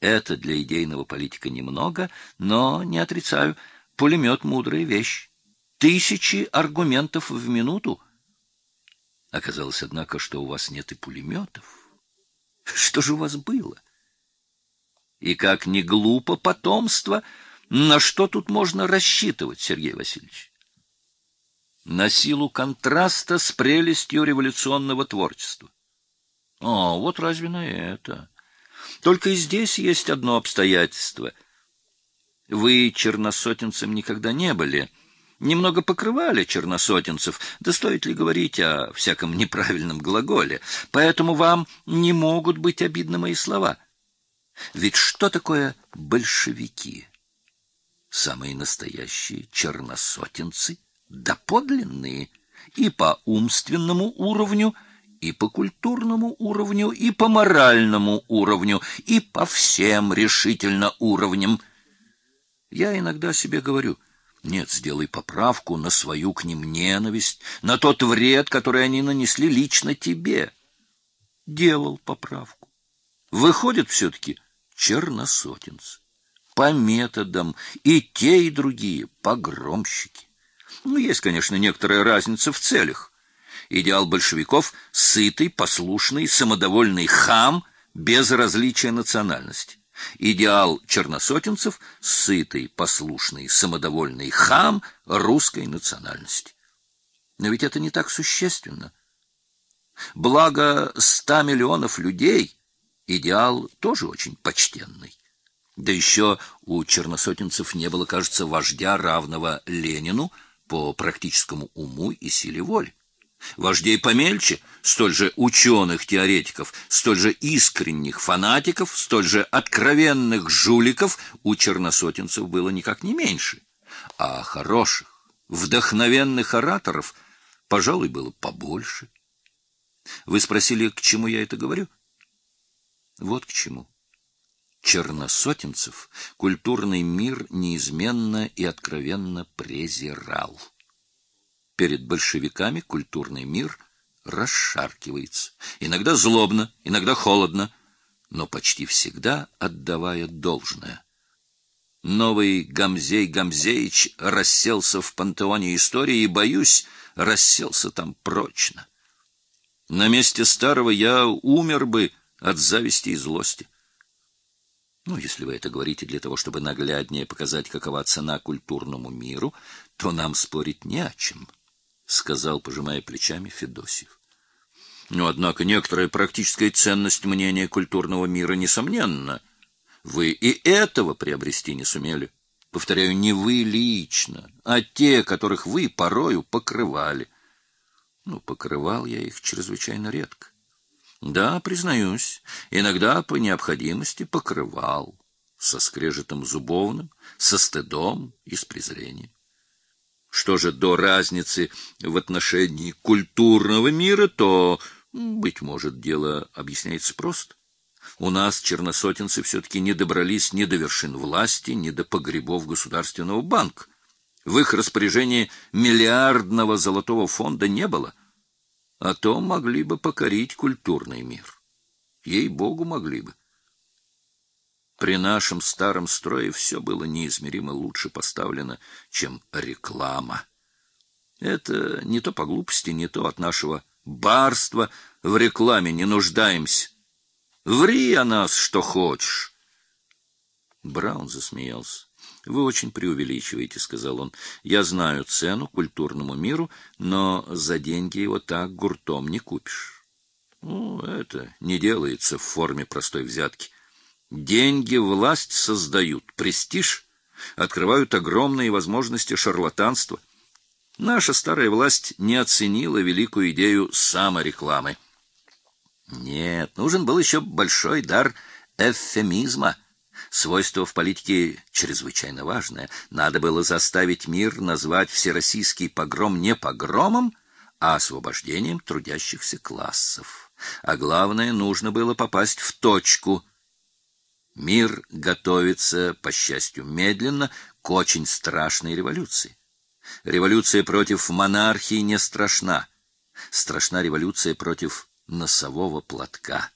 Это для идейного политика немного, но, не отрицаю, пулемет — мудрая вещь. Тысячи аргументов в минуту. Оказалось, однако, что у вас нет и пулеметов. Что же у вас было? И как не глупо потомство, на что тут можно рассчитывать, Сергей Васильевич? На силу контраста с прелестью революционного творчества. О, вот разве на это? Только и здесь есть одно обстоятельство. Вы черносотенцем никогда не были. Немного покрывали черносотенцев, да стоит ли говорить о всяком неправильном глаголе. Поэтому вам не могут быть обидны мои слова. Ведь что такое большевики? Самые настоящие черносотенцы, доподлинные, и по умственному уровню – и по культурному уровню, и по моральному уровню, и по всем решительно уровням. Я иногда себе говорю, нет, сделай поправку на свою к ним ненависть, на тот вред, который они нанесли лично тебе. Делал поправку. Выходят все-таки черносотенцы. По методам и те, и другие погромщики. Ну, есть, конечно, некоторая разница в целях. Идеал большевиков — сытый, послушный, самодовольный хам без различия национальности. Идеал черносотенцев — сытый, послушный, самодовольный хам русской национальности. Но ведь это не так существенно. Благо ста миллионов людей — идеал тоже очень почтенный. Да еще у черносотенцев не было, кажется, вождя, равного Ленину по практическому уму и силе воли. Вождей помельче, столь же ученых-теоретиков, столь же искренних фанатиков, столь же откровенных жуликов у черносотенцев было никак не меньше. А хороших, вдохновенных ораторов, пожалуй, было побольше. Вы спросили, к чему я это говорю? Вот к чему. Черносотенцев культурный мир неизменно и откровенно презирал. Перед большевиками культурный мир расшаркивается. Иногда злобно, иногда холодно, но почти всегда отдавая должное. Новый Гамзей Гамзеич расселся в пантеоне истории и, боюсь, расселся там прочно. На месте старого я умер бы от зависти и злости. Ну, если вы это говорите для того, чтобы нагляднее показать, какова цена культурному миру, то нам спорить не о чем. — сказал, пожимая плечами, Федосьев. Но, однако, некоторая практическая ценность мнения культурного мира, несомненно. Вы и этого приобрести не сумели. Повторяю, не вы лично, а те, которых вы порою покрывали. Ну, покрывал я их чрезвычайно редко. Да, признаюсь, иногда по необходимости покрывал. Со скрежетом зубовным, со стыдом и с презрением. Что же до разницы в отношении культурного мира, то, быть может, дело объясняется просто. У нас черносотенцы все-таки не добрались ни до вершин власти, ни до погребов Государственного банка. В их распоряжении миллиардного золотого фонда не было, а то могли бы покорить культурный мир. Ей-богу, могли бы. При нашем старом строе все было неизмеримо лучше поставлено, чем реклама. Это не то по глупости, не то от нашего барства. В рекламе не нуждаемся. Ври о нас, что хочешь. Браун засмеялся. Вы очень преувеличиваете, сказал он. Я знаю цену культурному миру, но за деньги его так гуртом не купишь. Ну, это не делается в форме простой взятки. Деньги власть создают, престиж, открывают огромные возможности шарлатанства. Наша старая власть не оценила великую идею саморекламы. Нет, нужен был еще большой дар эвфемизма. Свойство в политике чрезвычайно важное. Надо было заставить мир назвать всероссийский погром не погромом, а освобождением трудящихся классов. А главное, нужно было попасть в точку — Мир готовится, по счастью, медленно к очень страшной революции. Революция против монархии не страшна. Страшна революция против носового платка.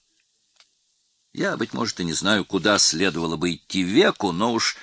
Я, быть может, и не знаю, куда следовало бы идти веку, но уж